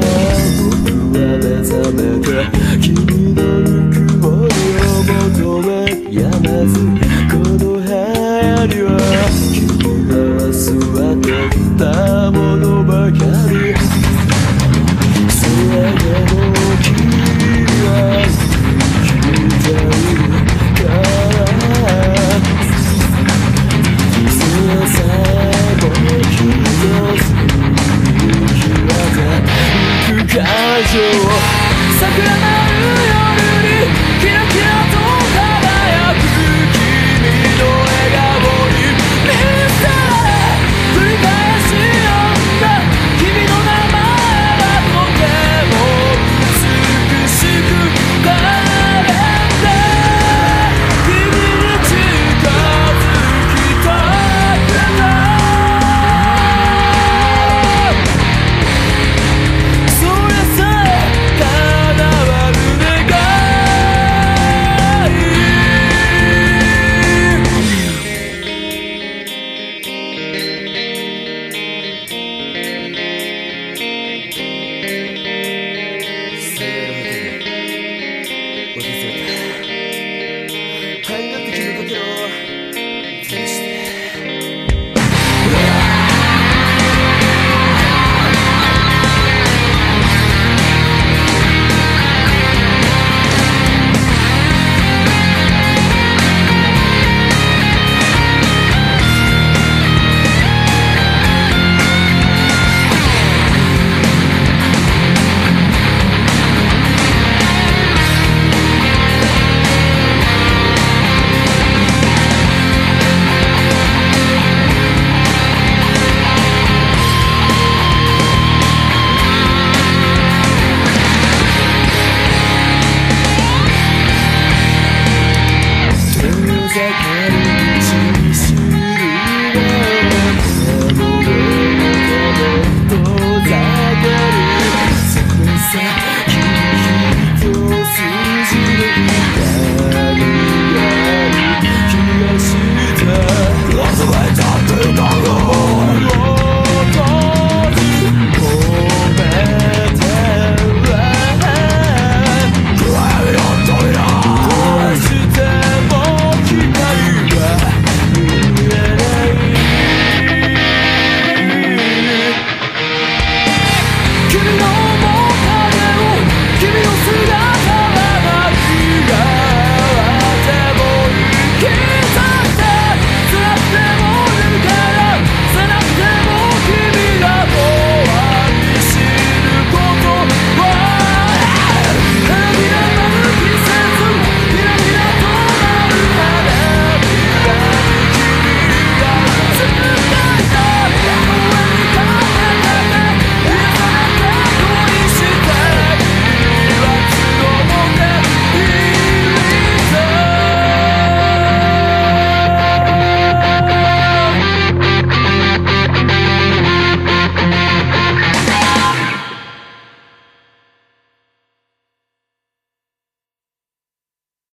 love, love is a いく感情桜